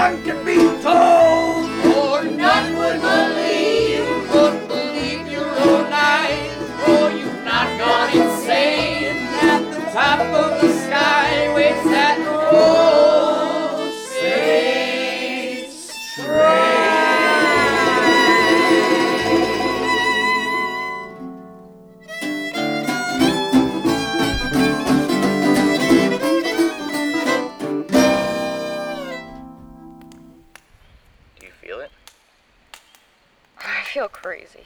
John can be feel crazy.